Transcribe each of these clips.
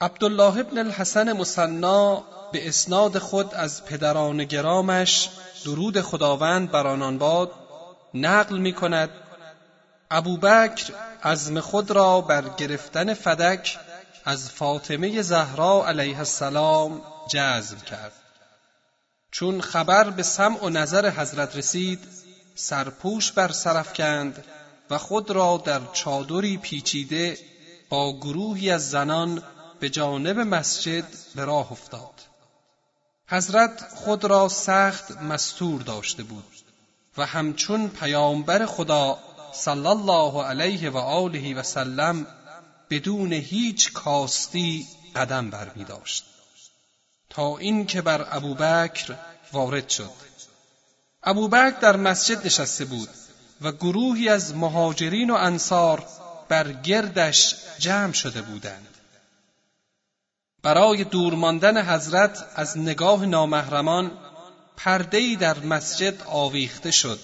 عبدالله ابن الحسن مصنا به اسناد خود از پدران گرامش درود خداوند بر آنان باد نقل می کند ابوبکر عزم خود را بر گرفتن فدک از فاطمه زهرا علیه السلام جزم کرد. چون خبر به سمع و نظر حضرت رسید سرپوش بر سرف کند و خود را در چادری پیچیده با گروهی از زنان به جانب مسجد به راه افتاد. حضرت خود را سخت مستور داشته بود و همچون پیامبر خدا صلی الله علیه و آله و سلم بدون هیچ کاستی قدم برمی داشت تا اینکه بر ابوبکر وارد شد. ابوبکر در مسجد نشسته بود و گروهی از مهاجرین و انصار بر گردش جمع شده بودند. برای دور ماندن حضرت از نگاه نامحرمان پردهای در مسجد آویخته شد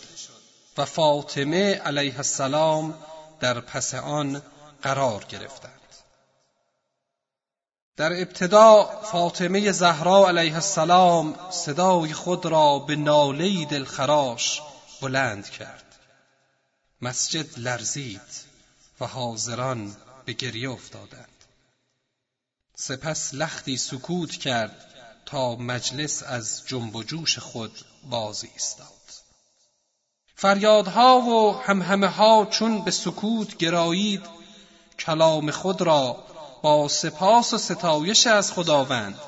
و فاطمه علیه السلام در پس آن قرار گرفتند. در ابتدا فاطمه زهرا علیه السلام صدای خود را به ناله دلخراش بلند کرد. مسجد لرزید و حاضران به گریه افتادند. سپس لختی سکوت کرد تا مجلس از جنب و جوش خود باز ایستاد. فریادها و همهمه ها چون به سکوت گرایید کلام خود را با سپاس و ستایش از خداوند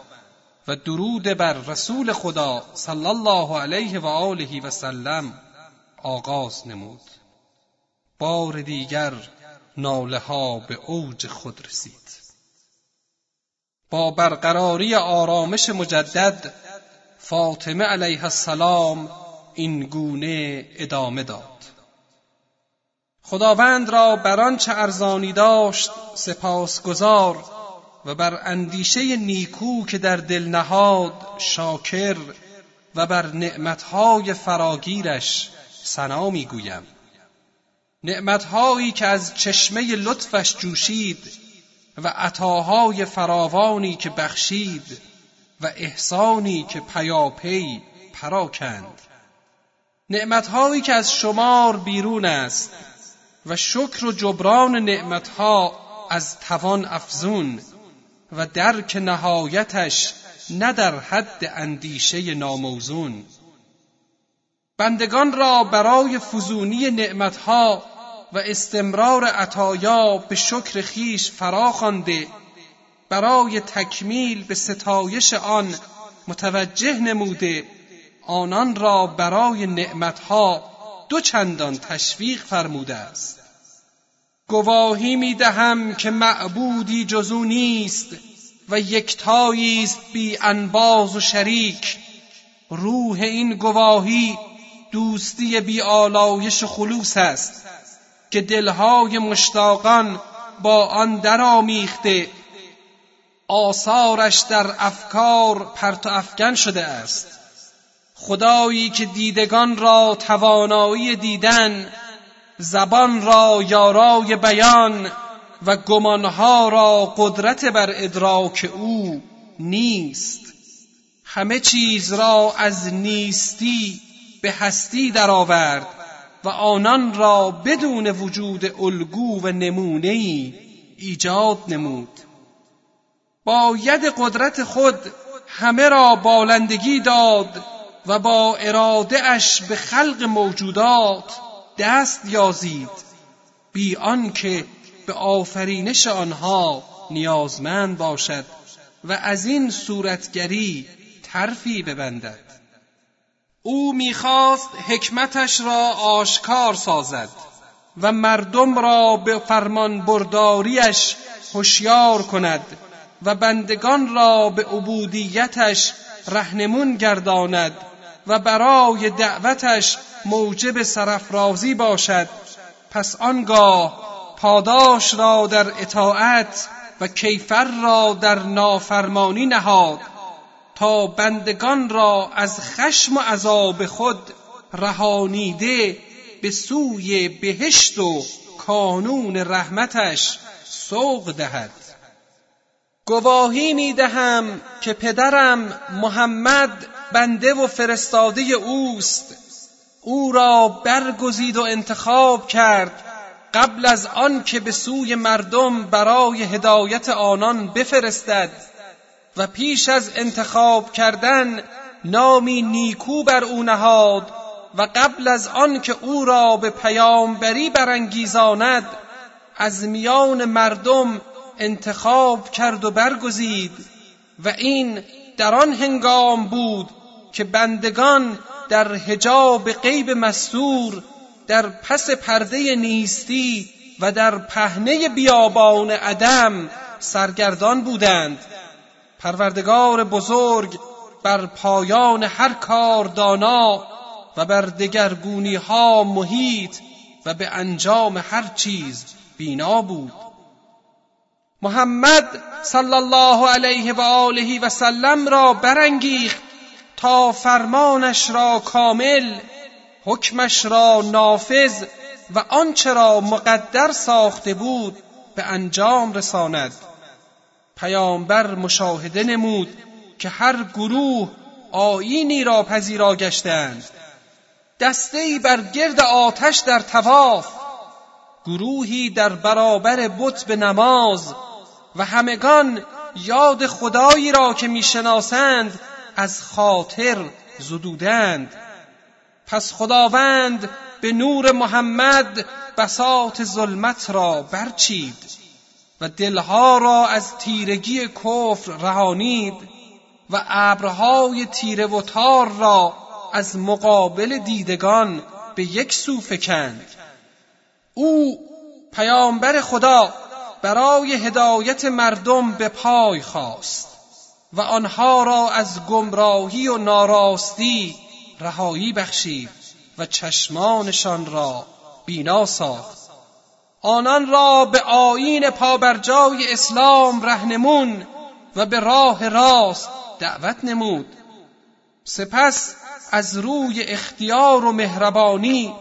و درود بر رسول خدا صلی الله علیه و آله و سلم آغاز نمود. بار دیگر ناله ها به اوج خود رسید. با برقراری آرامش مجدد فاطمه علیه السلام این گونه ادامه داد. خداوند را بر آنچه ارزانی داشت سپاسگزار و بر اندیشه نیکو که در دل نهاد شاکر و بر نعمتهای فراگیرش ثنا می‌گویم. نعمتهایی که از چشمه لطفش جوشید و عطاهای فراوانی که بخشید و احسانی که پیاپی پراکند. نعمتهایی که از شمار بیرون است و شکر و جبران نعمتها از توان افزون و درک نهایتش نه در حد اندیشه ناموزون. بندگان را برای فزونی نعمتها و استمرار عطایا به شکر خیش فراخوانده برای تکمیل به ستایش آن متوجه نموده. آنان را برای نعمتها دو چندان تشویق فرموده است. گواهی می دهم که معبودی جزو نیست و یکتایی است بی انباز و شریک. روح این گواهی دوستی بی آلایش و خلوص است. که دلهای مشتاقان با آن درآمیخته. آثارش در افکار پرت و افکن شده است. خدایی که دیدگان را توانایی دیدن زبان را یارای بیان و گمانها را قدرت بر ادراک او نیست. همه چیز را از نیستی به هستی درآورد. و آنان را بدون وجود الگو و نمونه ایجاد نمود. با ید قدرت خود همه را بالندگی داد و با اراده اش به خلق موجودات دست یازید بی آنکه به آفرینش آنها نیازمند باشد و از این صورتگری ترفی ببندد. او می‌خواست حکمتش را آشکار سازد و مردم را به فرمان برداریش هوشیار کند و بندگان را به عبودیتش رهنمون گرداند و برای دعوتش موجب سرفرازی باشد. پس آنگاه پاداش را در اطاعت و کیفر را در نافرمانی نهاد. تا بندگان را از خشم و عذاب خود رهانیده به سوی بهشت و کانون رحمتش سوق دهد. گواهی می دهم که پدرم محمد بنده و فرستاده اوست. او را برگزید و انتخاب کرد قبل از آن که به سوی مردم برای هدایت آنان بفرستد. و پیش از انتخاب کردن نامی نیکو بر او نهاد و قبل از آن که او را به پیامبری برانگیزاند از میان مردم انتخاب کرد و برگزید و این در آن هنگام بود که بندگان در حجاب غیب مستور در پس پرده نیستی و در پهنه بیابان عدم سرگردان بودند. پروردگار بزرگ بر پایان هر کار دانا و بر دگرگونی ها محیط و به انجام هر چیز بینا بود. محمد صلی الله علیه و آله و سلم را برانگیخت تا فرمانش را کامل حکمش را نافذ و آنچه را مقدر ساخته بود به انجام رساند. پیامبر مشاهده نمود که هر گروه آینی را پذیرا گشتند. دسته بر گرد آتش در تواف گروهی در برابر بت به نماز و همگان یاد خدایی را که می‌شناسند از خاطر زدودند. پس خداوند به نور محمد بساط ظلمت را برچید. و دلها را از تیرگی کفر رهانید و ابرهای تیره و تار را از مقابل دیدگان به یک سو فکند. او پیامبر خدا برای هدایت مردم به پای خواست و آنها را از گمراهی و ناراستی رهایی بخشید و چشمانشان را بینا ساخت. آنان را به آیین پابرجای اسلام رهنمون و به راه راست دعوت نمود. سپس از روی اختیار و مهربانی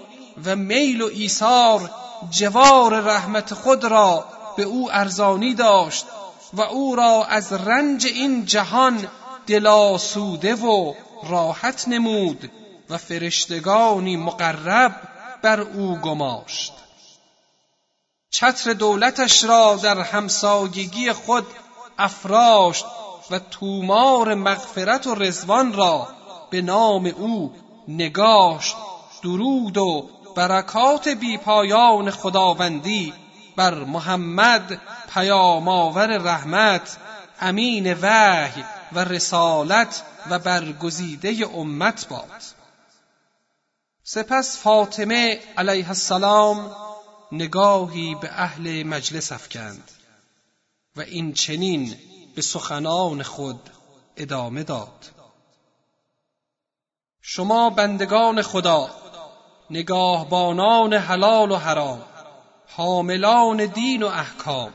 و میل و ایثار جوار رحمت خود را به او ارزانی داشت و او را از رنج این جهان دلاسوده و راحت نمود و فرشتگانی مقرب بر او گماشت. چتر دولتش را در همسایگی خود افراشت و تومار مغفرت و رزوان را به نام او نگاشت. درود و برکات بیپایان خداوندی بر محمد پیامآور رحمت امین وحی و رسالت و برگزیده امت باد. سپس فاطمه علیه السلام نگاهی به اهل مجلس افکند و این چنین به سخنان خود ادامه داد. شما بندگان خدا نگاهبانان حلال و حرام حاملان دین و احکام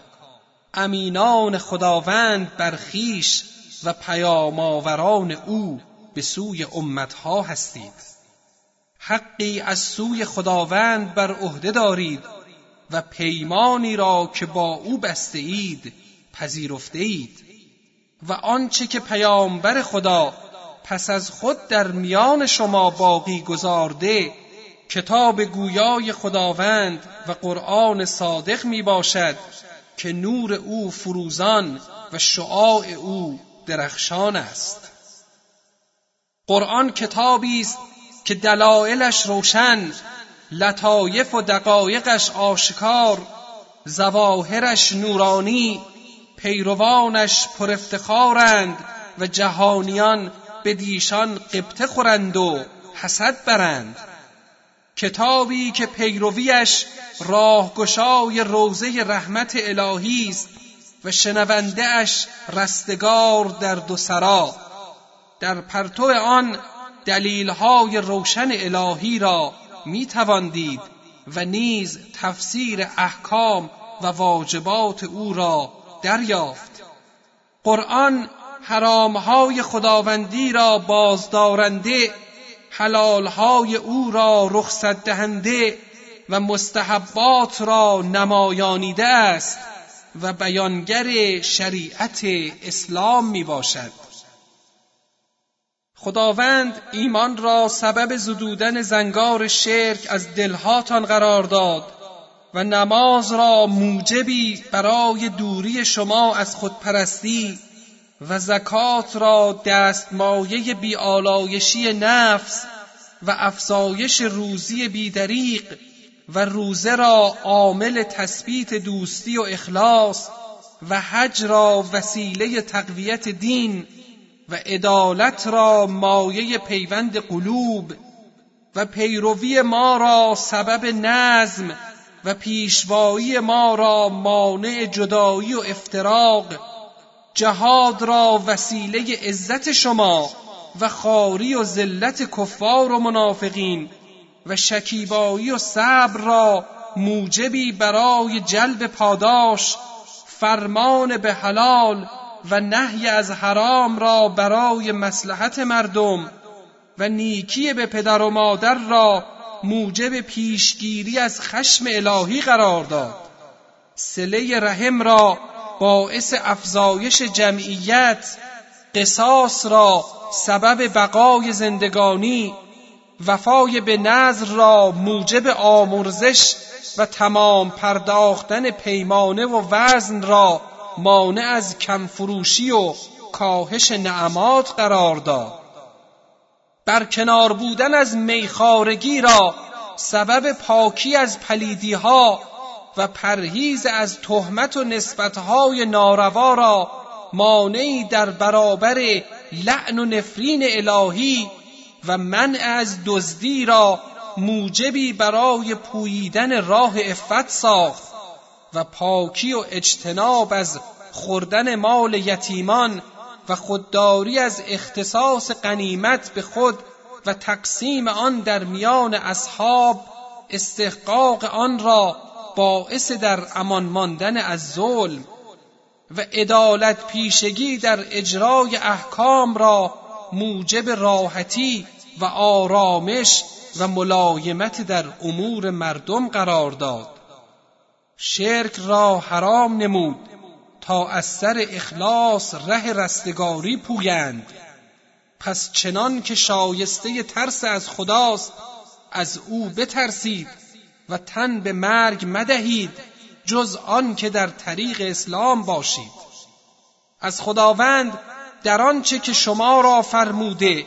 امینان خداوند بر خویش و پیامآوران او به سوی امتها هستید. حقی از سوی خداوند بر عهده دارید و پیمانی را که با او بسته اید پذیرفته اید و آنچه که پیامبر خدا پس از خود در میان شما باقی گذارده کتاب گویای خداوند و قرآن صادق می باشد که نور او فروزان و شعاع او درخشان است. قرآن کتابی است که دلایلش روشن لطایف و دقایقش آشکار زواهرش نورانی پیروانش پر افتخارند و جهانیان به دیشان قبطه خورند و حسد برند. کتابی که پیرویش راهگشای روزه رحمت الهی است و شنونده اش رستگار در دو سرا. در پرتو آن دلیلهای روشن الهی را می دید و نیز تفسیر احکام و واجبات او را دریافت. قرآن حرامهای خداوندی را بازدارنده حلالهای او را رخصت دهنده و مستحبات را نمایانیده است و بیانگر شریعت اسلام می باشد خداوند ایمان را سبب زدودن زنگار شرک از دلهاتان قرار داد و نماز را موجبی برای دوری شما از خودپرستی و زکات را دستمایه بیالایشی نفس و افزایش روزی بیدریق و روزه را عامل تثبیت دوستی و اخلاص و حج را وسیله تقویت دین و عدالت را مایه پیوند قلوب و پیروی ما را سبب نظم و پیشوایی ما را مانع جدایی و افتراق. جهاد را وسیله عزت شما و خاری و ذلت کفار و منافقین و شکیبایی و صبر را موجبی برای جلب پاداش فرمان به حلال و نهی از حرام را برای مسلحت مردم و نیکی به پدر و مادر را موجب پیشگیری از خشم الهی قرار داد. سله رحم را باعث افزایش جمعیت قصاص را سبب بقای زندگانی وفای به نظر را موجب آمرزش و تمام پرداختن پیمانه و وزن را مانع از کمفروشی و کاهش نعمات قرار داد. برکنار بودن از میخارگی را سبب پاکی از پلیدیها و پرهیز از تهمت و نسبتهای ناروا را مانعی در برابر لعن و نفرین الهی و منع از دزدی را موجبی برای پوییدن راه افت ساخت. و پاکی و اجتناب از خوردن مال یتیمان و خودداری از اختصاص قنیمت به خود و تقسیم آن در میان اصحاب استحقاق آن را باعث در امان ماندن از ظلم و عدالت پیشگی در اجرای احکام را موجب راحتی و آرامش و ملایمت در امور مردم قرار داد. شرک را حرام نمود تا از سر اخلاص ره رستگاری پویند. پس چنان که شایسته ترس از خداست از او بترسید و تن به مرگ مدهید جز آن که در طریق اسلام باشید. از خداوند در آنچه که شما را فرموده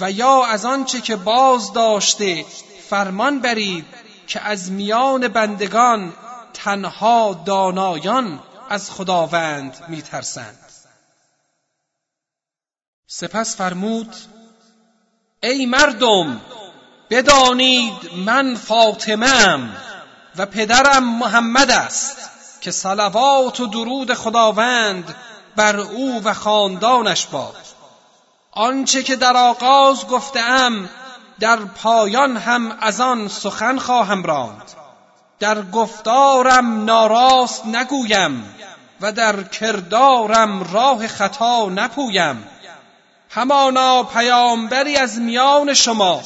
و یا از آنچه که باز داشته فرمان برید که از میان بندگان تنها دانایان از خداوند میترسند. سپس فرمود ای مردم بدانید من فاطمه و پدرم محمد است که صلوات و درود خداوند بر او و خاندانش باد. آنچه که در آغاز گفتم در پایان هم از آن سخن خواهم راند. در گفتارم ناراست نگویم و در کردارم راه خطا نپویم. همانا پیامبری از میان شما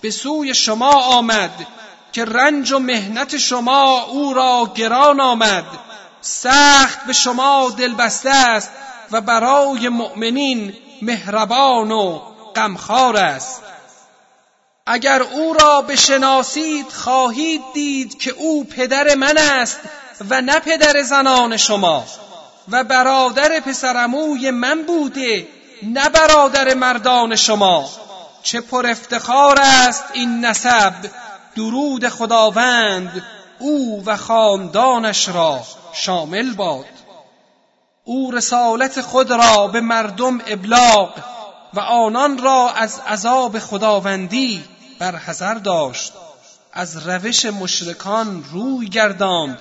به سوی شما آمد که رنج و مهنت شما او را گران آمد. سخت به شما دلبسته است و برای مؤمنین مهربان و غمخوار است. اگر او را بشناسید خواهید دید که او پدر من است و نه پدر زنان شما و برادر پسرموی من بوده نه برادر مردان شما. چه پر افتخار است این نسب درود خداوند او و خاندانش را شامل باد. او رسالت خود را به مردم ابلاغ و آنان را از عذاب خداوندی برحذر داشت. از روش مشرکان روی گرداند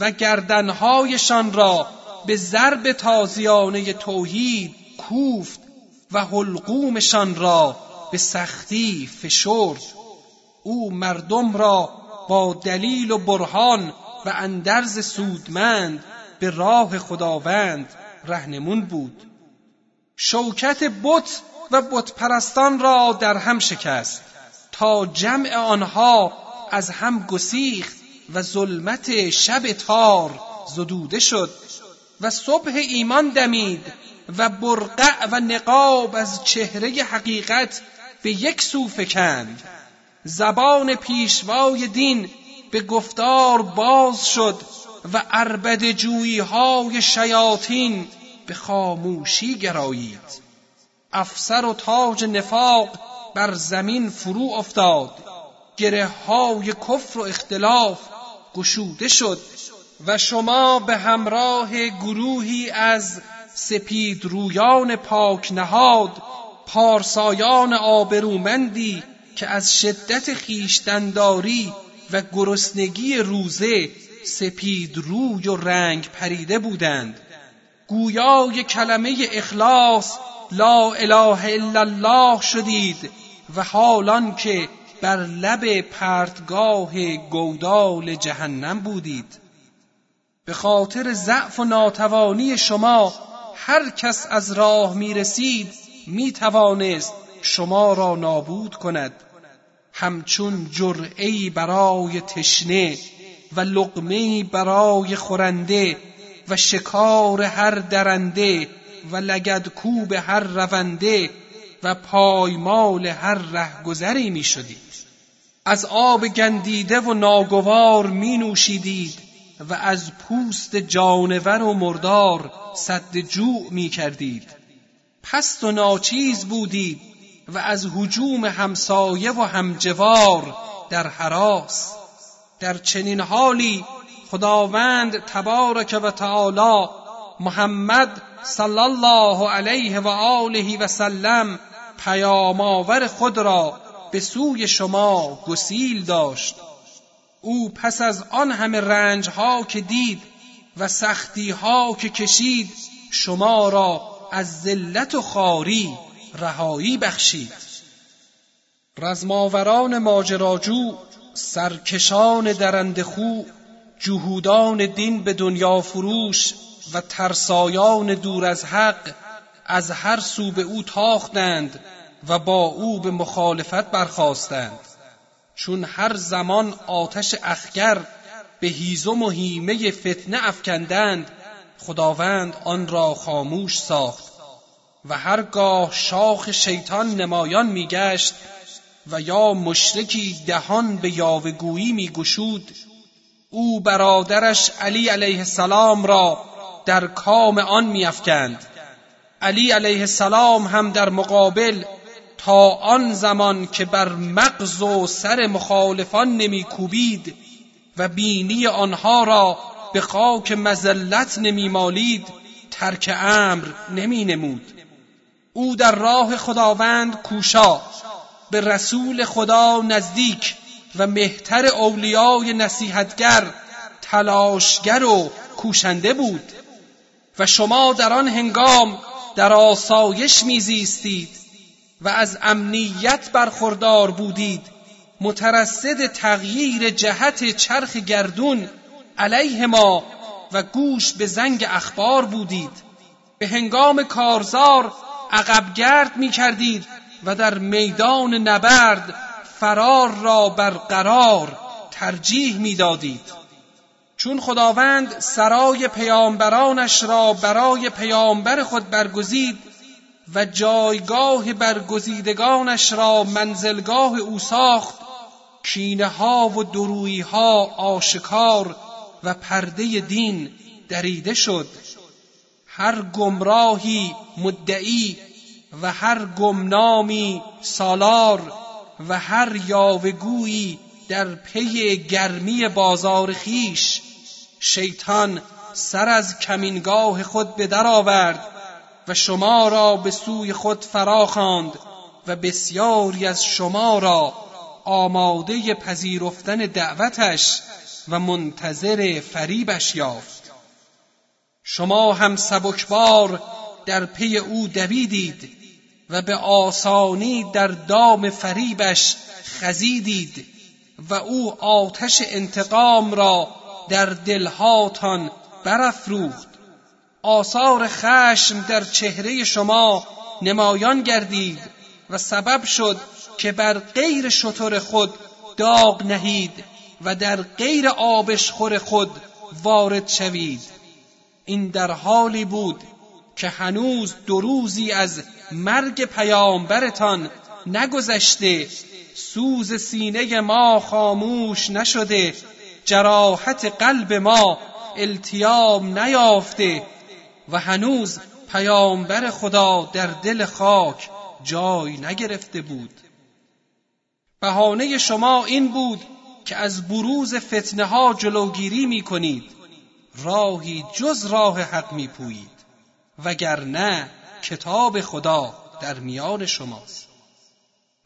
و گردنهایشان را به ضرب تازیانه توحید کوفت و حلقومشان را به سختی فشرد. او مردم را با دلیل و برهان و اندرز سودمند به راه خداوند رهنمون بود. شوکت بت و بتپرستان را در هم شکست. تا جمع آنها از هم گسیخت و ظلمت شب تار زدوده شد و صبح ایمان دمید و برقع و نقاب از چهره حقیقت به یک سو فکند. زبان پیشوای دین به گفتار باز شد و اربد جویی های شیاطین به خاموشی گرایید. افسر و تاج نفاق بر زمین فرو افتاد. گره های کفر و اختلاف گشوده شد و شما به همراه گروهی از سپید رویان پاک نهاد پارسایان آبرومندی که از شدت خیشتنداری و گرسنگی روزه سپید روی و رنگ پریده بودند. گویای کلمه اخلاص لا اله الا الله شدید. و حالان که بر لب پرتگاه گودال جهنم بودید. به خاطر ضعف و ناتوانی شما هر کس از راه می رسید می توانست شما را نابود کند. همچون جرعی برای تشنه و لقمه برای خورنده و شکار هر درنده و لگدکوب هر رونده و پایمال هر رهگذری می شدید. از آب گندیده و ناگوار می نوشیدید و از پوست جانور و مردار صد جوع می کردید. پست و ناچیز بودید و از حجوم همسایه و همجوار در حراس. در چنین حالی خداوند تبارک و تعالی محمد صلی الله علیه و آله و سلم پیامآور خود را به سوی شما گسیل داشت. او پس از آن همه رنج ها که دید و سختی ها که کشید شما را از ذلت و خاری رهایی بخشید. رزماوران ماجراجو سرکشان درند خو جهودان دین به دنیا فروش و ترسایان دور از حق از هر سو به او تاختند و با او به مخالفت برخواستند چون هر زمان آتش اخگر به هیزم و هیمه فتنه افکندند خداوند آن را خاموش ساخت. و هرگاه شاخ شیطان نمایان میگشت و یا مشرکی دهان به یاوهگویی میگشود او برادرش علی علیه السلام را در کام آن میافکند. علی علیه السلام هم در مقابل تا آن زمان که بر مغز و سر مخالفان نمیکوبید و بینی آنها را به خاک مزلت نمیمالید ترک امر نمی نمود او در راه خداوند کوشا به رسول خدا نزدیک و مهتر اولیای نصیحتگر تلاشگر و کوشنده بود. و شما در آن هنگام در آسایش میزیستید و از امنیت برخوردار بودید. مترصد تغییر جهت چرخ گردون علیه ما و گوش به زنگ اخبار بودید. به هنگام کارزار عقبگرد می کردید و در میدان نبرد فرار را برقرار ترجیح می‌دادید. چون خداوند سرای پیامبرانش را برای پیامبر خود برگزید و جایگاه برگزیدگانش را منزلگاه او ساخت کینه ها و درویی ها آشکار و پرده دین دریده شد. هر گمراهی مدعی و هر گمنامی سالار و هر یاوگویی در پی گرمی بازار خیش شیطان سر از کمینگاه خود به در آورد و شما را به سوی خود فرا خواند و بسیاری از شما را آماده پذیرفتن دعوتش و منتظر فریبش یافت. شما هم سبکبار در پی او دویدید و به آسانی در دام فریبش خزیدید و او آتش انتقام را در دلهاتان برافروخت. آثار خشم در چهره شما نمایان گردید و سبب شد که بر غیر شطور خود داغ نهید و در غیر آبشخور خود وارد شوید. این در حالی بود که هنوز دو روزی از مرگ پیامبرتان نگذشته سوز سینه ما خاموش نشده جراحت قلب ما التیام نیافته و هنوز پیامبر خدا در دل خاک جای نگرفته بود. بهانه شما این بود که از بروز فتنه ها جلوگیری می کنید راهی جز راه حق می پویید وگرنه کتاب خدا در میان شماست.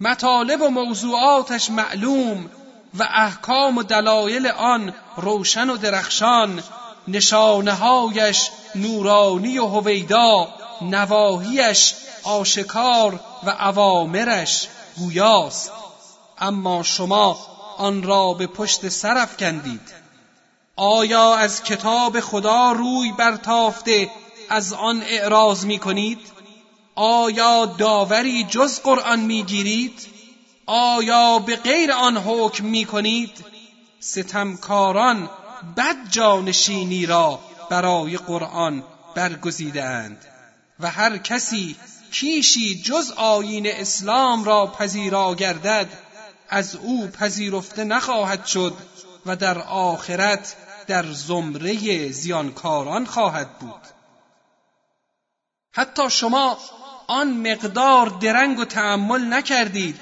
مطالب و موضوعاتش معلوم و احکام و دلایل آن روشن و درخشان نشانههایش نورانی و هویدا نواهیش آشکار و عوامرش گویاست اما شما آن را به پشت سر افکندید آیا از کتاب خدا روی برتافته از آن اعراض می کنید؟ آیا داوری جز قرآن می گیرید؟ آیا به غیر آن حکم می کنید؟ ستمکاران بد جانشینی را برای قرآن برگزیدند و هر کسی کیشی جز آیین اسلام را پذیرا گردد از او پذیرفته نخواهد شد و در آخرت در زمره زیانکاران خواهد بود حتی شما آن مقدار درنگ و تحمل نکردید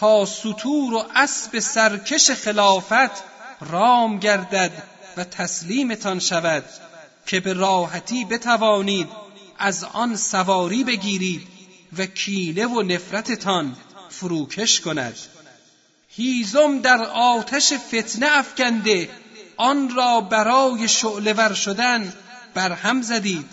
تا سطور و اسب سرکش خلافت رام گردد و تسلیمتان شود که به راحتی بتوانید از آن سواری بگیرید و کینه و نفرتتان فروکش کند. هیزم در آتش فتنه افکنده آن را برای شعله شدن برهم زدید.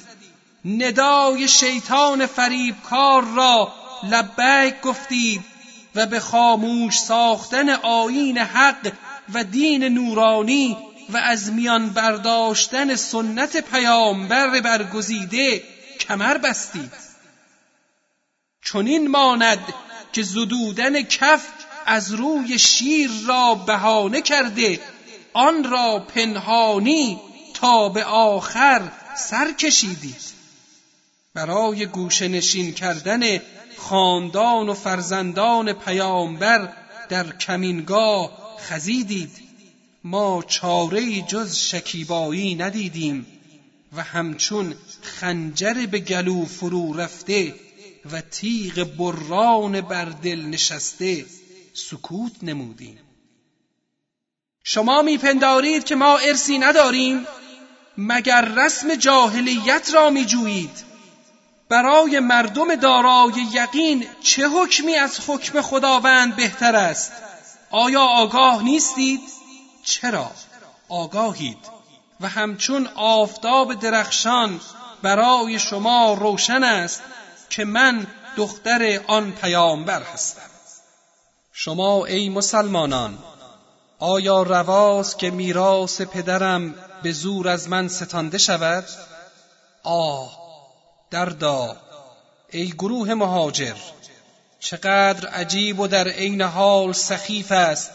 ندای شیطان فریبکار را لبیک گفتید و به خاموش ساختن آیین حق و دین نورانی و از میان برداشتن سنت پیامبر برگزیده کمر بستید. چنین ماند که زدودن کف از روی شیر را بهانه کرده آن را پنهانی تا به آخر سر کشیدید. برای گوشه نشین کردن خاندان و فرزندان پیامبر در کمینگاه خزیدید. ما چاره جز شکیبایی ندیدیم و همچون خنجر به گلو فرو رفته و تیغ بران بر دل نشسته سکوت نمودیم. شما میپندارید که ما ارسی نداریم مگر رسم جاهلیت را میجویید؟ برای مردم دارای یقین چه حکمی از حکم خداوند بهتر است؟ آیا آگاه نیستید؟ چرا؟ آگاهید. و همچون آفتاب درخشان برای شما روشن است که من دختر آن پیامبر هستم. شما ای مسلمانان آیا رواست که میراث پدرم به زور از من ستانده شود؟ آه دردا. ای گروه مهاجر چقدر عجیب و در عین حال سخیف است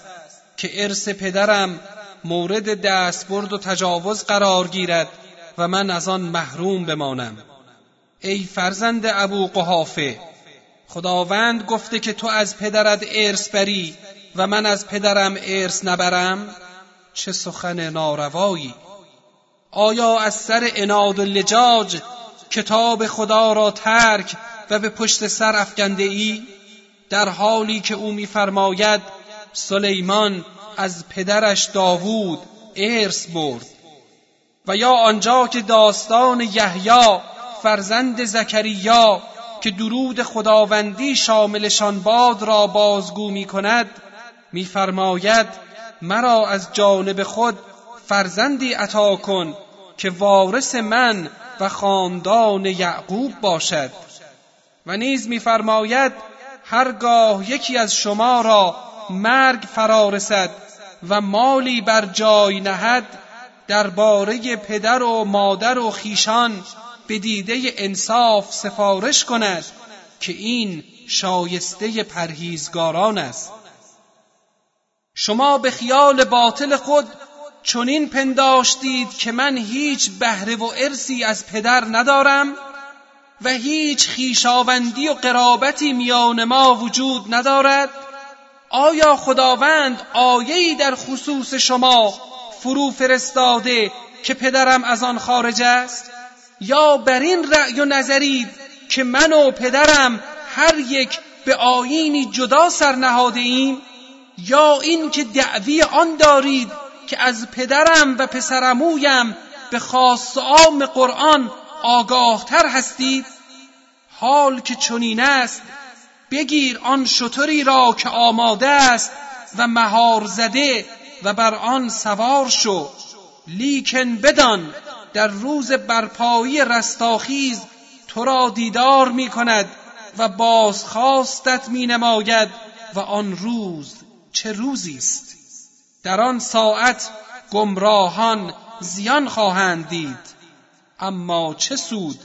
که ارث پدرم مورد دستبرد و تجاوز قرار گیرد و من از آن محروم بمانم. ای فرزند ابو قحافه خداوند گفته که تو از پدرت ارث بری و من از پدرم ارث نبرم؟ چه سخن ناروایی آیا از سر اناد و لجاج کتاب خدا را ترک و به پشت سر افکنده ای در حالی که او میفرماید سلیمان از پدرش داوود ارث برد. و یا آنجا که داستان یحیی فرزند زکریا که درود خداوندی شاملشان باد را بازگو می کند میفرماید مرا از جانب خود فرزندی عطا کن که وارث من و خاندان یعقوب باشد. و نیز میفرماید هرگاه یکی از شما را مرگ فرا رسد و مالی بر جای نهد درباره پدر و مادر و خیشان به دیده انصاف سفارش کند که این شایسته پرهیزگاران است. شما به خیال باطل خود چنین پنداشتید که من هیچ بهره و ارسی از پدر ندارم و هیچ خیشاوندی و قرابتی میان ما وجود ندارد؟ آیا خداوند آیه‌ای در خصوص شما فرو فرستاده که پدرم از آن خارج است؟ یا بر این رأی و نظرید که من و پدرم هر یک به آیینی جدا سر نهاده ایم؟ یا این که دعوی آن دارید که از پدرم و پسرمویم به خاص عام قرآن آگاهتر هستید حال که چنین است بگیر آن شطری را که آماده است و مهار زده و بر آن سوار شو. لیکن بدان در روز برپایی رستاخیز تو را دیدار می کند و بازخواستت می نماید و آن روز چه روزی است؟ در آن ساعت گمراهان زیان خواهند دید. اما چه سود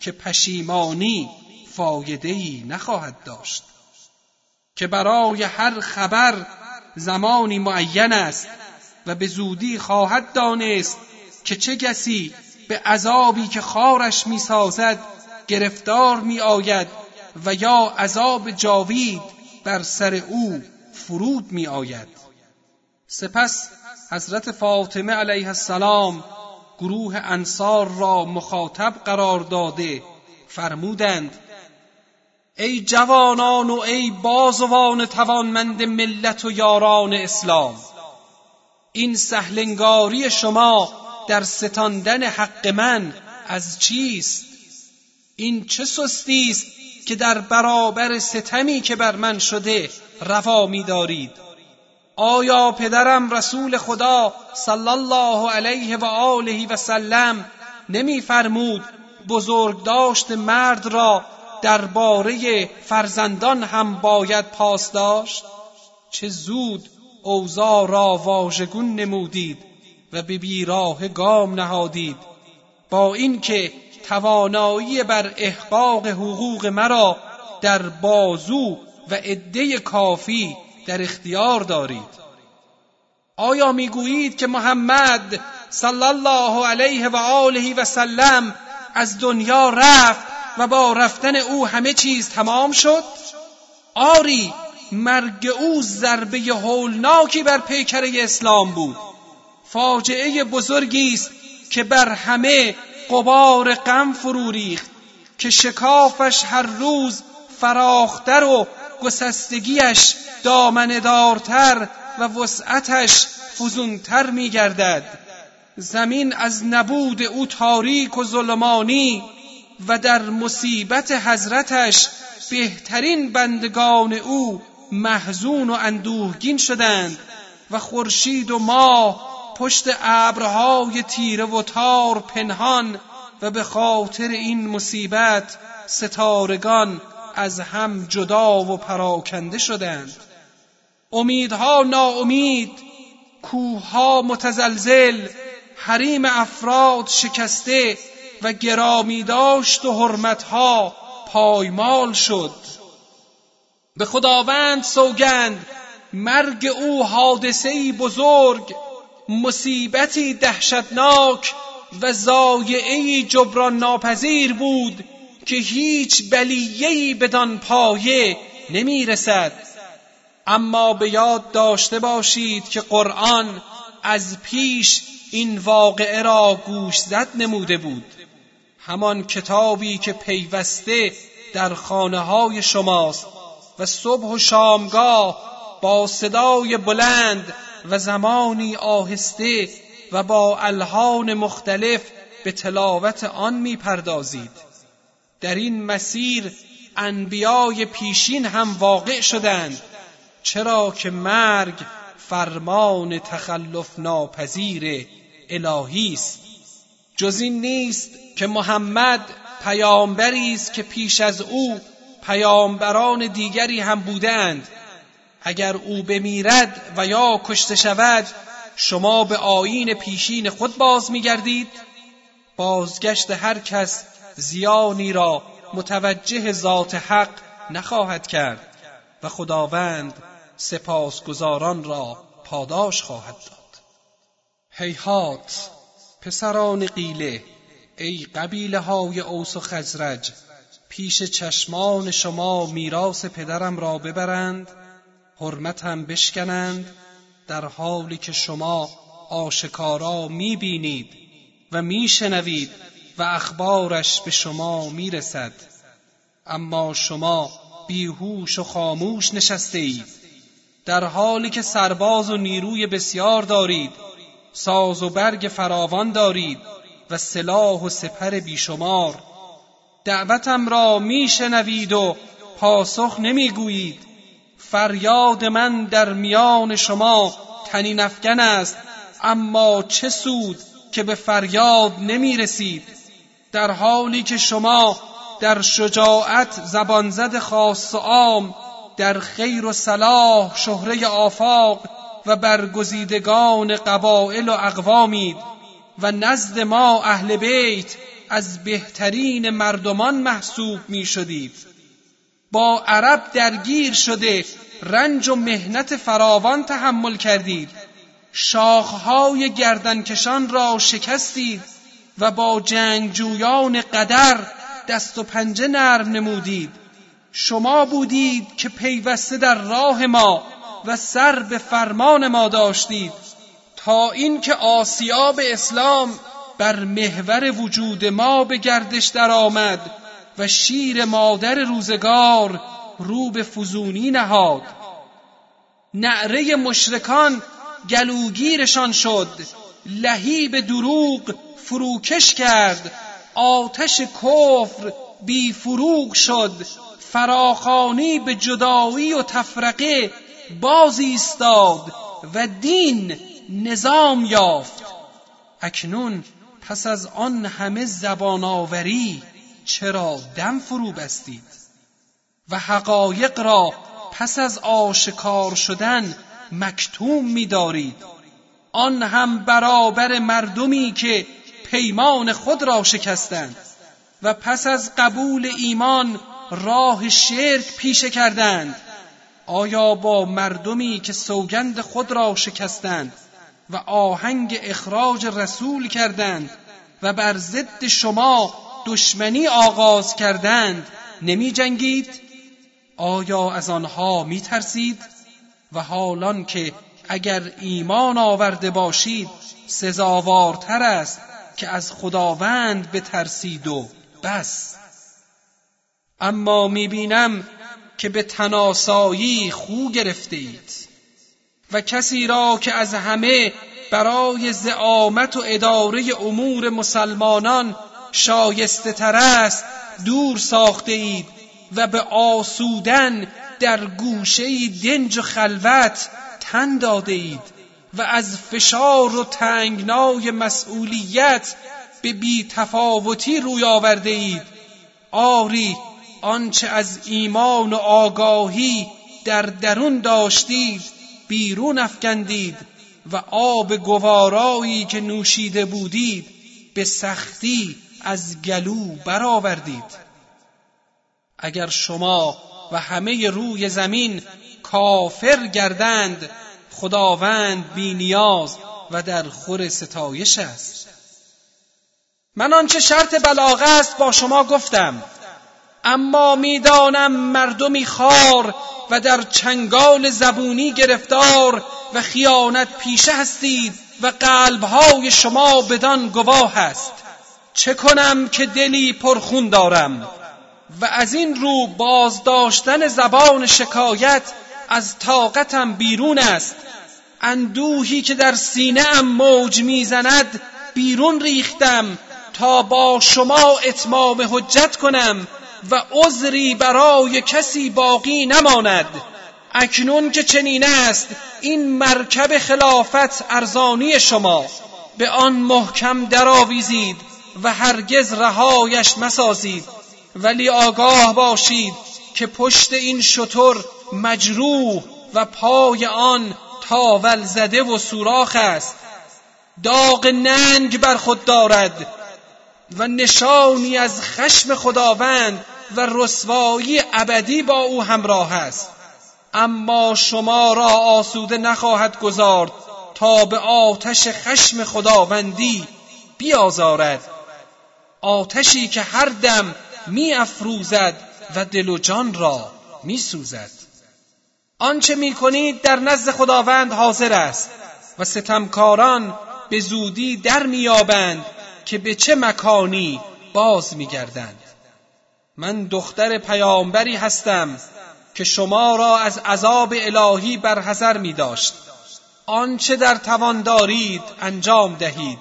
که پشیمانی فایده ای نخواهد داشت. که برای هر خبر زمانی معین است و به زودی خواهد دانست که چه کسی به عذابی که خارش می‌سازد گرفتار می آید و یا عذاب جاوید بر سر او فرود می آید سپس حضرت فاطمه علیه السلام گروه انصار را مخاطب قرار داده فرمودند ای جوانان و ای بازوان توانمند ملت و یاران اسلام این سهلنگاری شما در ستاندن حق من از چیست؟ این چه سستی است که در برابر ستمی که بر من شده روا می‌دارید؟ آیا پدرم رسول خدا صلی الله علیه و آله و سلم نمیفرمود بزرگ داشت مرد را درباره فرزندان هم باید پاس داشت؟ چه زود اوضاع را واژگون نمودید و به بیراه گام نهادید. با اینکه توانایی بر احقاق حقوق مرا در بازو و عده کافی در اختیار دارید. آیا می‌گویید که محمد صلی الله علیه و آله و سلم از دنیا رفت و با رفتن او همه چیز تمام شد؟ آری مرگ او ضربه هولناکی بر پیکره اسلام بود. فاجعه بزرگی است که بر همه قبار غم فرو ریخت که شکافش هر روز فراختر و گسستگیش دامندارتر و وسعتش فزونتر می گردد زمین از نبود او تاریک و ظلمانی و در مصیبت حضرتش بهترین بندگان او محزون و اندوهگین شدند و خورشید و ماه پشت ابرهای تیره و تار پنهان و به خاطر این مصیبت ستارگان از هم جدا و پراکنده شدند. امیدها ناامید کوهها متزلزل حریم افراد شکسته و گرامی داشت و حرمتها پایمال شد. به خداوند سوگند مرگ او حادثه بزرگ مصیبتی دهشتناک و زایعه جبران ناپذیر بود که هیچ بلیهی بدان پایه نمی رسد اما به یاد داشته باشید که قرآن از پیش این واقعه را گوش زد نموده بود. همان کتابی که پیوسته در خانه های شماست و صبح و شامگاه با صدای بلند و زمانی آهسته و با الهان مختلف به تلاوت آن می‌پردازید. در این مسیر انبیای پیشین هم واقع شدند. چرا که مرگ فرمان تخلف ناپذیر الهی است. جز این نیست که محمد پیامبری است که پیش از او پیامبران دیگری هم بودند. اگر او بمیرد و یا کشته شود شما به آیین پیشین خود باز میگردید. بازگشت هر کس زیانی را متوجه ذات حق نخواهد کرد و خداوند سپاسگزاران را پاداش خواهد داد. هیهات پسران قیله ای قبیله های اوس و خزرج پیش چشمان شما میراث پدرم را ببرند حرمتم بشکنند در حالی که شما آشکارا می‌بینید و میشنوید و اخبارش به شما می‌رسد. اما شما بیهوش و خاموش نشسته اید در حالی که سرباز و نیروی بسیار دارید ساز و برگ فراوان دارید و سلاح و سپر بیشمار دعوتم را میشنوید و پاسخ نمی‌گویید. فریاد من در میان شما تنین افکن است اما چه سود که به فریاد نمی رسید در حالی که شما در شجاعت زبانزد خاص و عام در خیر و صلاح شهره آفاق و برگزیدگان قبائل و اقوامید و نزد ما اهل بیت از بهترین مردمان محسوب می شدید. با عرب درگیر شده رنج و مهنت فراوان تحمل کردید. شاخهای گردنکشان را شکستید. و با جنگجویان قدر دست و پنجه نرم نمودید. شما بودید که پیوسته در راه ما و سر به فرمان ما داشتید. تا اینکه آسیاب اسلام بر محور وجود ما به گردش درآمد و شیر مادر روزگار رو به فزونی نهاد. نعره مشرکان گلوگیرشان شد. لهیب دروغ فروکش کرد. آتش کفر بی فروغ شد. فراخانی به جدایی و تفرقه باز ایستاد و دین نظام یافت. اکنون پس از آن همه زبان آوری چرا دم فرو بستید؟ و حقایق را پس از آشکار شدن مکتوم می‌دارید. آن هم برابر مردمی که پیمان خود را شکستند و پس از قبول ایمان راه شرک پیشه کردند آیا با مردمی که سوگند خود را شکستند و آهنگ اخراج رسول کردند و بر ضد شما دشمنی آغاز کردند نمی جنگید؟ آیا از آنها می ترسید؟ و حالان که اگر ایمان آورده باشید سزاوارتر است که از خداوند بترسید و بس. اما می‌بینم که به تناسایی خو گرفته اید و کسی را که از همه برای زعامت و اداره امور مسلمانان شایسته تر است دور ساخته اید و به آسودن در گوشه دنج و خلوت تن داده اید و از فشار و تنگنای مسئولیت به بی تفاوتی روی آورده اید. آری آنچه از ایمان و آگاهی در درون داشتید بیرون افکندید و آب گوارایی که نوشیده بودید به سختی از گلو برآوردید. اگر شما و همه روی زمین کافر گردند خداوند بی نیاز و در خور ستایش است. من آنچه شرط بلاغه است با شما گفتم اما می‌دانم مردمی خار و در چنگال زبونی گرفتار و خیانت پیشه هستید و قلبهای شما بدان گواه است. چه کنم که دلی پرخون دارم و از این رو بازداشتن زبان شکایت از طاقتم بیرون است. اندوهی که در سینه ام موج می‌زند بیرون ریختم تا با شما اتمام حجت کنم و عذری برای کسی باقی نماند. اکنون که چنین است این مرکب خلافت ارزانی شما. به آن محکم درآویزید و هرگز رهایش مسازید. ولی آگاه باشید که پشت این شطور مجروح و پای آن تاول زده و سوراخ است. داغ ننگ بر خود دارد و نشانی از خشم خداوند و رسوایی ابدی با او همراه است. اما شما را آسوده نخواهد گذارد تا به آتش خشم خداوندی بیازارد. آتشی که هر دم می افروزد و دل و جان را می سوزد آنچه می کنید در نزد خداوند حاضر است و ستمکاران به زودی در میابند که به چه مکانی باز میگردند. من دختر پیامبری هستم که شما را از عذاب الهی برحذر می داشت آنچه در توان دارید انجام دهید.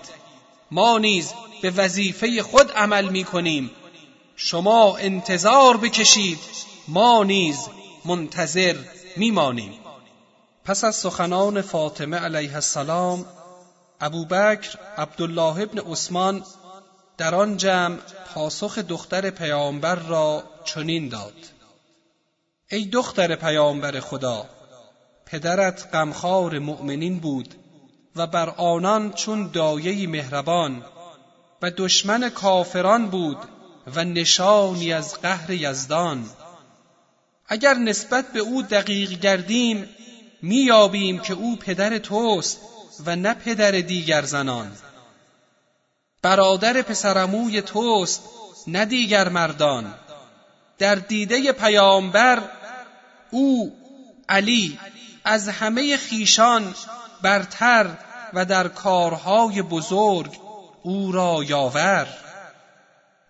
ما نیز به وظیفه خود عمل می کنیم شما انتظار بکشید. ما نیز منتظر میمانیم. پس از سخنان فاطمه علیه السلام ابوبکر عبدالله ابن عثمان در آن جمع پاسخ دختر پیامبر را چنین داد. ای دختر پیامبر خدا پدرت غمخوار مؤمنین بود و بر آنان چون دایه مهربان و دشمن کافران بود و نشانی از قهر یزدان. اگر نسبت به او دقیق گردیم میابیم که او پدر توست و نه پدر دیگر زنان. برادر پسرموی توست نه دیگر مردان. در دیده پیامبر او علی از همه خیشان برتر و در کارهای بزرگ او را یاور.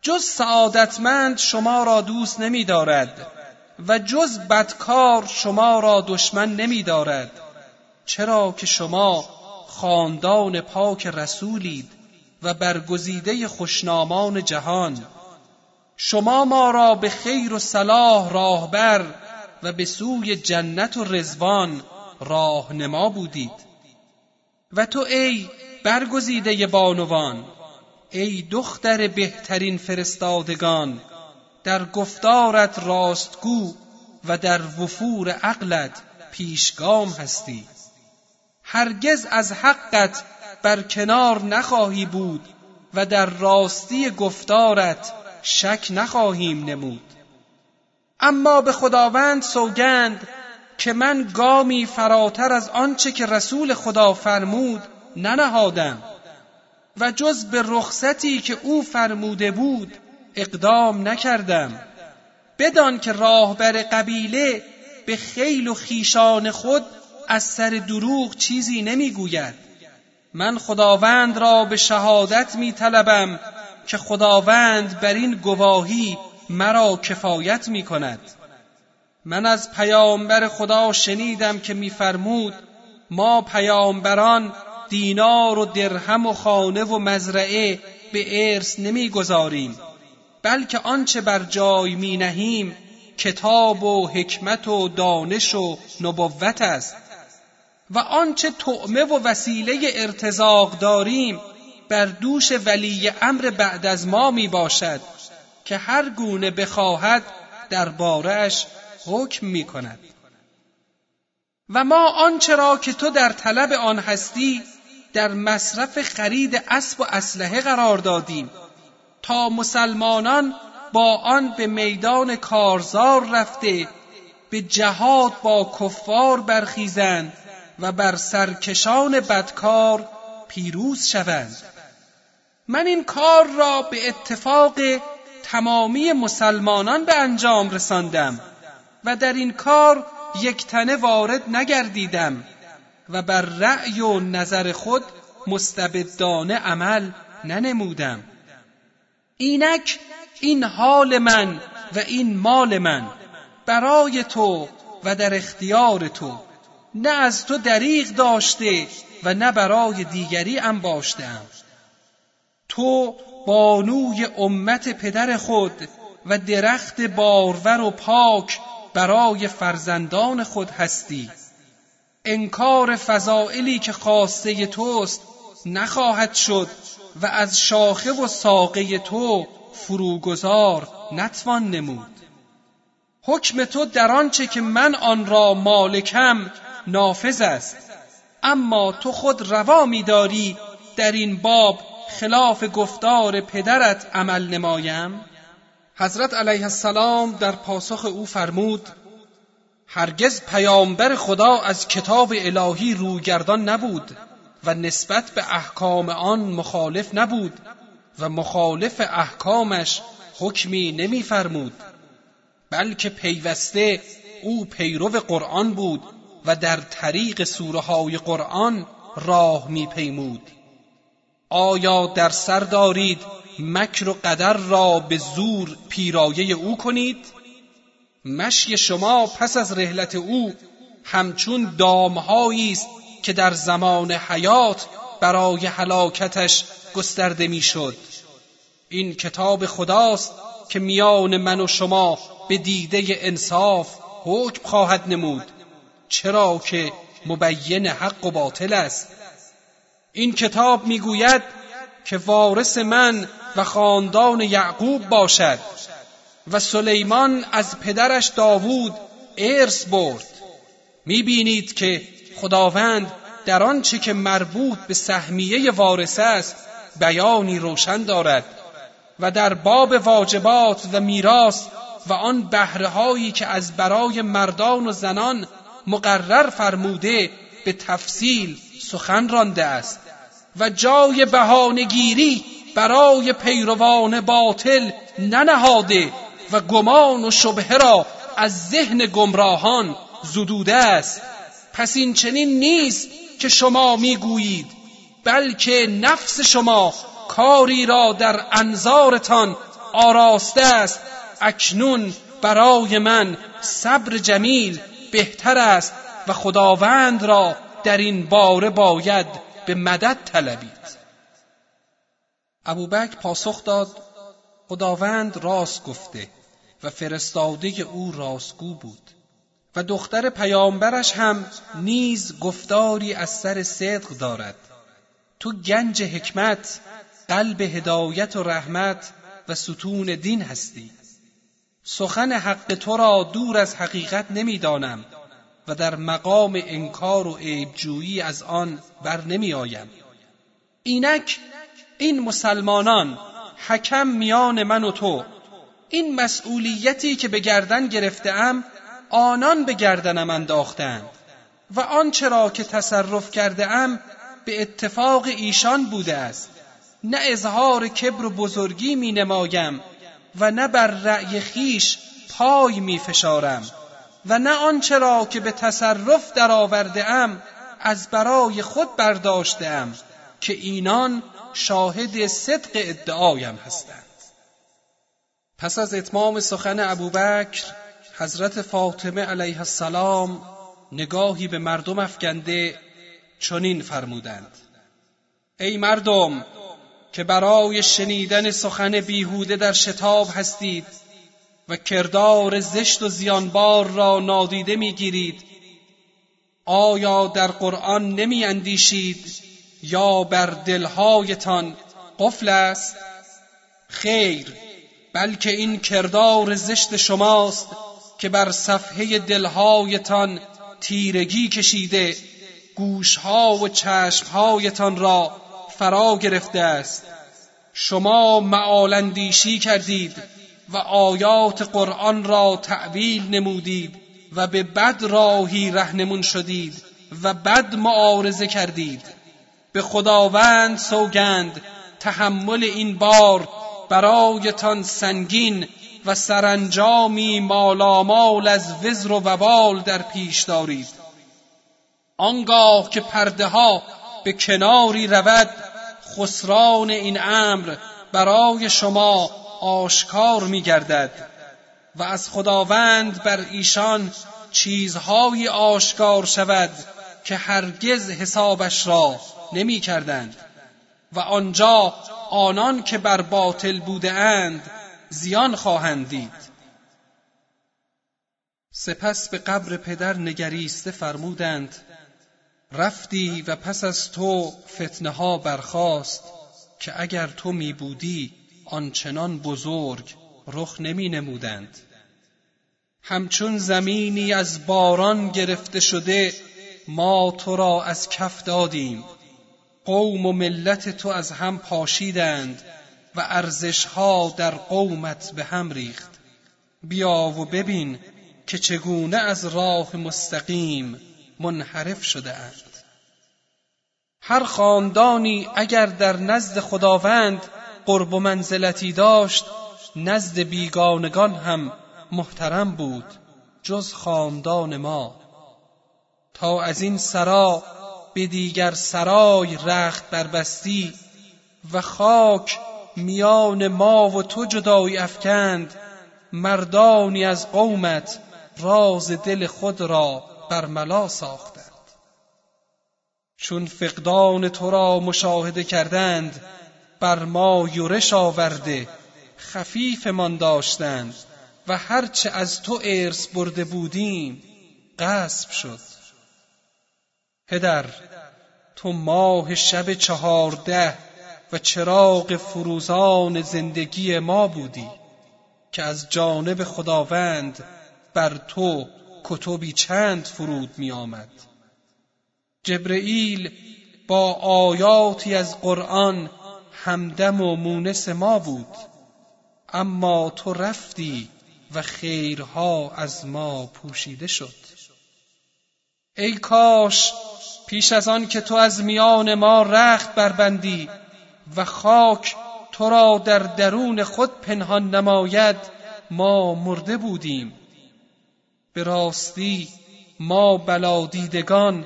جز سعادتمند شما را دوست نمی دارد و جز بدکار شما را دشمن نمی دارد چرا که شما خاندان پاک رسولید و برگزیده خوشنامان جهان. شما ما را به خیر و صلاح راهبر و به سوی جنت و رزوان راهنما بودید. و تو ای برگزیده بانوان ای دختر بهترین فرستادگان در گفتارت راستگو و در وفور عقلت پیشگام هستی. هرگز از حقت بر کنار نخواهی بود و در راستی گفتارت شک نخواهیم نمود. اما به خداوند سوگند که من گامی فراتر از آنچه که رسول خدا فرمود ننهادم و جز به رخصتی که او فرموده بود اقدام نکردم. بدان که راهبر قبیله به خیل و خیشان خود از سر دروغ چیزی نمی‌گوید. من خداوند را به شهادت می طلبم که خداوند بر این گواهی مرا کفایت می کند من از پیامبر خدا شنیدم که میفرمود ما پیامبران دینار و درهم و خانه و مزرعه به ارث نمی‌گذاریم. بلکه آنچه بر جای می نهیم کتاب و حکمت و دانش و نبوت است. و آنچه طعمه و وسیله ارتزاق داریم بر دوش ولی امر بعد از ما می باشد که هر گونه بخواهد در بارش حکم می کند. و ما آنچه را که تو در طلب آن هستی در مصرف خرید اسب و اسلحه قرار دادیم. تا مسلمانان با آن به میدان کارزار رفته به جهاد با کفار برخیزند و بر سرکشان بدکار پیروز شوند. من این کار را به اتفاق تمامی مسلمانان به انجام رساندم و در این کار یک تنه وارد نگردیدم و بر رأی و نظر خود مستبدانه عمل ننمودم. اینک این حال من و این مال من برای تو و در اختیار تو. نه از تو دریغ داشته و نه برای دیگری انباشتم تو بانوی امت پدر خود و درخت بارور و پاک برای فرزندان خود هستی. انکار فضائلی که خواسته توست نخواهد شد. و از شاخه و ساقه تو فروگذار نتوان نمود. حکم تو در آنچه که من آن را مالکم نافذ است. اما تو خود روا میداری در این باب خلاف گفتار پدرت عمل نمایم؟ حضرت علیه السلام در پاسخ او فرمود هرگز پیامبر خدا از کتاب الهی روگردان نبود. و نسبت به احکام آن مخالف نبود و مخالف احکامش حکمی نمیفرمود بلکه پیوسته او پیرو قرآن بود و در طریق سوره های قرآن راه میپیمود. آیا در سر دارید مکر و قدر را به زور پیرایه او کنید؟ مشی شما پس از رحلت او همچون دامهایی است که در زمان حیات برای هلاکتش گسترده می‌شد. این کتاب خداست که میان من و شما به دیده انصاف حکم خواهد نمود. چرا که مبین حق و باطل است. این کتاب می‌گوید که وارث من و خاندان یعقوب باشد و سلیمان از پدرش داوود ارث برد. می‌بینید که خداوند در آنچه که مربوط به سهمیه وارث است بیانی روشن دارد و در باب واجبات و میراث و آن بهرههایی که از برای مردان و زنان مقرر فرموده به تفصیل سخن رانده است و جای بهانهگیری برای پیروان باطل ننهاده و گمان و شبهه را از ذهن گمراهان زدوده است. پس این چنین نیست که شما می‌گویید بلکه نفس شما کاری را در انظارتان آراسته است. اکنون برای من صبر جمیل بهتر است و خداوند را در این باره باید به مدد طلبید. ابوبکر پاسخ داد خداوند راست گفته و فرستاده او راستگو بود. و دختر پیامبرش هم نیز گفتاری از سر صدق دارد تو گنج حکمت قلب هدایت و رحمت و ستون دین هستی سخن حق تو را دور از حقیقت نمی‌دانم و در مقام انکار و عیبجویی از آن بر نمی آیم. اینک این مسلمانان حکم میان من و تو این مسئولیتی که به گردن گرفتهام آنان به گردنم انداختند و آنچه را که تصرف کرده ام به اتفاق ایشان بوده است. نه اظهار کبر و بزرگی می نمایم و نه بر رأی خیش پای می فشارم و نه آنچه را که به تصرف درآورده ام از برای خود برداشته ام که اینان شاهد صدق ادعایم هستند. پس از اتمام سخن ابوبکر حضرت فاطمه علیه السلام نگاهی به مردم افکنده چنین فرمودند. ای مردم که برای شنیدن سخن بیهوده در شتاب هستید و کردار زشت و زیانبار را نادیده می‌گیرید آیا در قرآن نمی اندیشید یا بر دلهایتان قفل است؟ خیر بلکه این کردار زشت شماست که بر صفحه دلهایتان تیرگی کشیده گوشها و چشمهایتان را فرا گرفته است. شما معالندیشی کردید و آیات قرآن را تعویل نمودید و به بد راهی رهنمون شدید و بد معارضه کردید. به خداوند سوگند تحمل این بار برایتان سنگین و سرانجامی مالامال از وزر و وبال در پیش دارید. آنگاه که پرده ها به کناری رود خسران این امر برای شما آشکار می گردد و از خداوند بر ایشان چیزهایی آشکار شود که هرگز حسابش را نمی کردند و آنجا آنان که بر باطل بوده اند زیان خواهند دید. سپس به قبر پدر نگریسته فرمودند رفتی و پس از تو فتنه ها برخاست که اگر تو می بودی آنچنان بزرگ رخ نمی نمودند همچون زمینی از باران گرفته شده ما تو را از کف دادیم. قوم و ملت تو از هم پاشیدند. و ارزشها در قومت به هم ریخت. بیا و ببین که چگونه از راه مستقیم منحرف شده اند. هر خاندانی اگر در نزد خداوند قرب و منزلتی داشت نزد بیگانگان هم محترم بود جز خاندان ما. تا از این سرا به دیگر سرای رخت بربستی و خاک میان ما و تو جدایی افکند مردانی از قومت راز دل خود را برملا ساختند. چون فقدان تو را مشاهده کردند بر ما یورش آورده خفیفمان داشتند و هرچه از تو ارث برده بودیم غصب شد. پدر تو ماه شب چهارده و چراغ فروزان زندگی ما بودی که از جانب خداوند بر تو کتبی چند فرود می آمد جبرئیل با آیاتی از قرآن همدم و مونس ما بود اما تو رفتی و خیرها از ما پوشیده شد. ای کاش پیش از آن که تو از میان ما رخت بربندی و خاک تو را در درون خود پنهان نماید ما مرده بودیم. به راستی ما بلادیدگان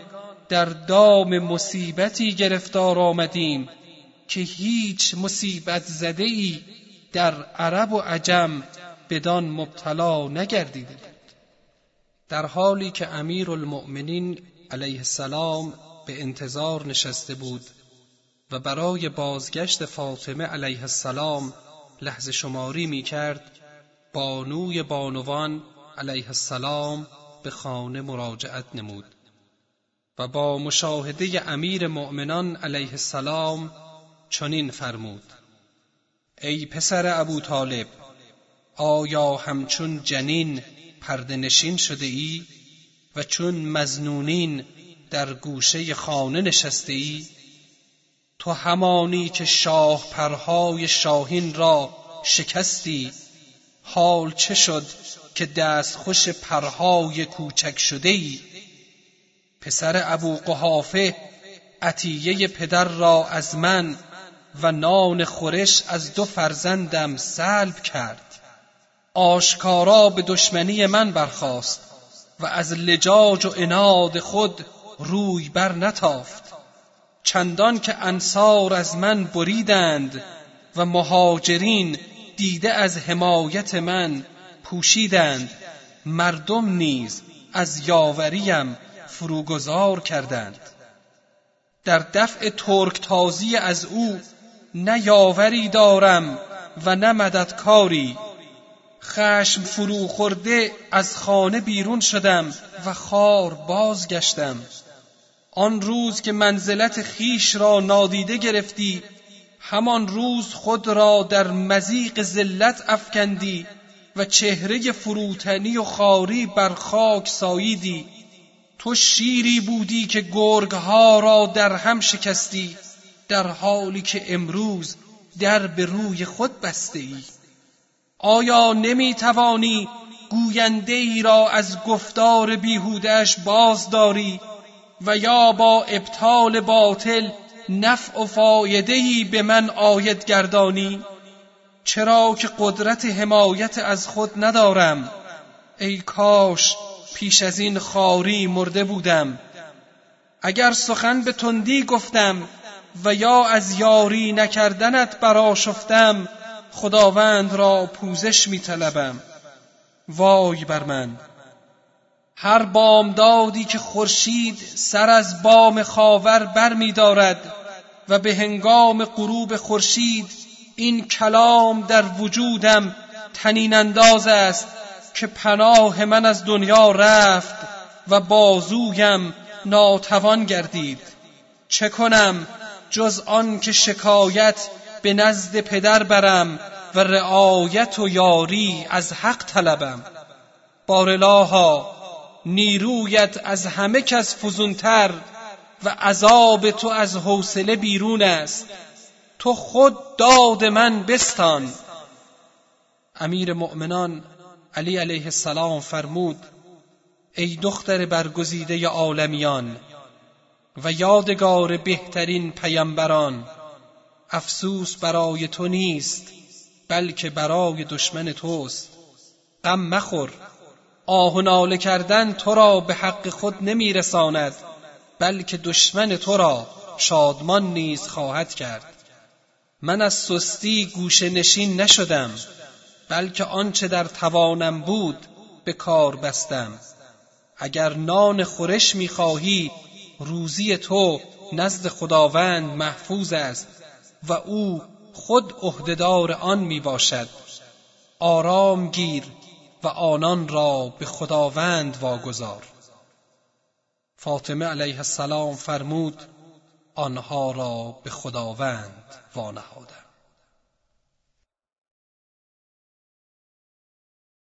در دام مصیبتی گرفتار آمدیم که هیچ مصیبت زده ای در عرب و عجم بدان مبتلا نگردیده بود. در حالی که امیر المؤمنین علیه السلام به انتظار نشسته بود و برای بازگشت فاطمه علیه السلام لحظ شماری می کرد بانوی بانوان علیه السلام به خانه مراجعت نمود و با مشاهده امیر مؤمنان علیه السلام چنین فرمود ای پسر ابو طالب آیا همچون جنین پرده نشین شده ای و چون مزنونین در گوشه خانه نشسته ای؟ تو همانی که شاه پرهای شاهین را شکستی حال چه شد که دست خوش پرهای کوچک شده ای پسر ابو قحافه عطیه پدر را از من و نان خورش از دو فرزندم سلب کرد. آشکارا به دشمنی من برخاست و از لجاج و اناد خود روی بر نتافت. چندان که انصار از من بریدند و مهاجرین دیده از حمایت من پوشیدند مردم نیز از یاوریم فروگذار کردند. در دفع ترک تازی از او نه یاوری دارم و نه مددکاری. خشم فرو خورده از خانه بیرون شدم و خار بازگشتم. آن روز که منزلت خیش را نادیده گرفتی همان روز خود را در مزیق ذلت افکندی و چهره فروتنی و خاری بر خاک ساییدی. تو شیری بودی که گرگها را در هم شکستی در حالی که امروز در به روی خود بسته ای آیا نمی توانی گوینده ای را از گفتار بیهودش بازداری؟ و یا با ابطال باطل نفع و فایده به من آید گردانی چرا که قدرت حمایت از خود ندارم. ای کاش پیش از این خاری مرده بودم. اگر سخن به تندی گفتم و یا از یاری نکردنت براشفتم خداوند را پوزش می طلبم وای بر من! هر بامدادی که خورشید سر از بام خاور بر می دارد و به هنگام غروب خورشید این کلام در وجودم تنین انداز است که پناه من از دنیا رفت و بازویم ناتوان گردید. چه کنم جز آن که شکایت به نزد پدر برم و رعایت و یاری از حق طلبم؟ بارلاها نیرویت از همه کس فزونتر و عذاب تو از حوصله بیرون است. تو خود داد من بستان. امیر مؤمنان علی علیه السلام فرمود ای دختر برگزیده عالمیان و یادگار بهترین پیامبران افسوس برای تو نیست بلکه برای دشمن توست. غم مخور. آه و ناله کردن تو را به حق خود نمیرساند بلکه دشمن تو را شادمان نیز خواهد کرد. من از سستی گوشه نشین نشدم بلکه آنچه در توانم بود به کار بستم. اگر نان خورش می‌خواهی روزی تو نزد خداوند محفوظ است و او خود عهدهدار آن می باشد آرام گیر و آنان را به خداوند واگذار. فاطمه علیه السلام فرمود آنها را به خداوند وانهادم